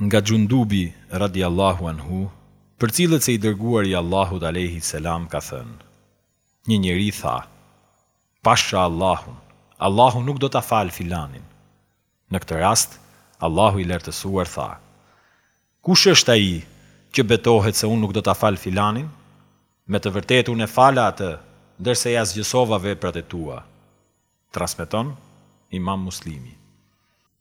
Nga Xhundubi, radijallahu anhu, përcillet se i Dërguari i Allahut, alejhi selam, ka thënë, Një njeri tha, Pasha Allahun, Allahu nuk do ta falë filanin. Në këtë rast, Allahu i Lartësuar tha, Kush është ai që betohet se unë nuk do ta falë filanin? Me të vërtetë unë e fala atë, ndërsa i asgjësova veprat e tua. Transmeton Imam Muslimi.